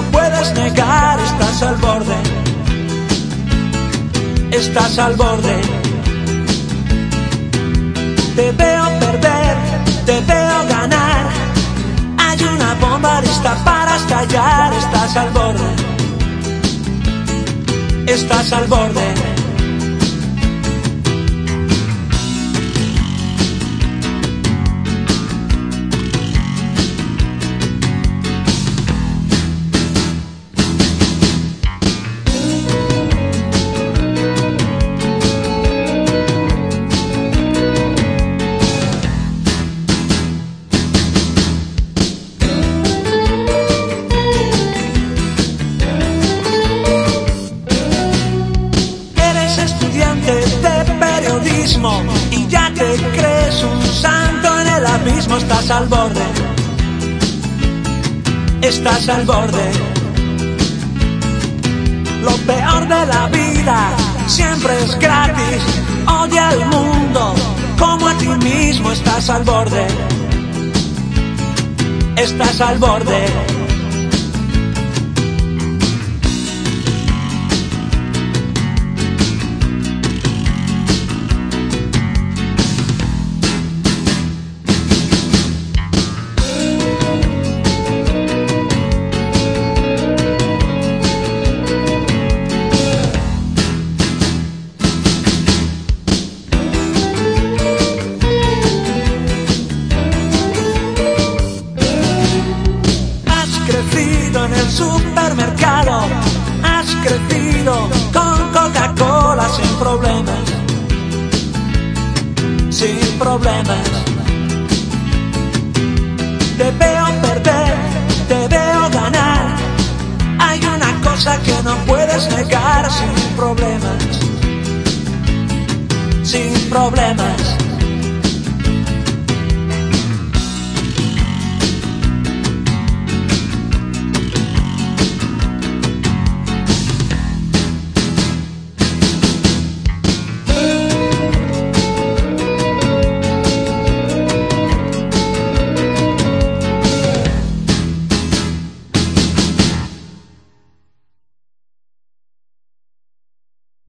no puedes negar, estás al borde. Estás al borde. Te veo perder, te veo ganar. Hay una bomba lista para estallar, estás al borde. Estás al borde. Te crees un santo en el abismo, estás al borde. Estás al borde. Lo peor de la vida siempre es gratis. Odia al mundo como a ti mismo, estás al borde. Estás al borde. Crecido en el supermercado, has crecido con Coca-Cola sin problemas, sin problemas. Te veo perder, te veo ganar. Hay una cosa que no puedes negar sin problemas, sin problemas.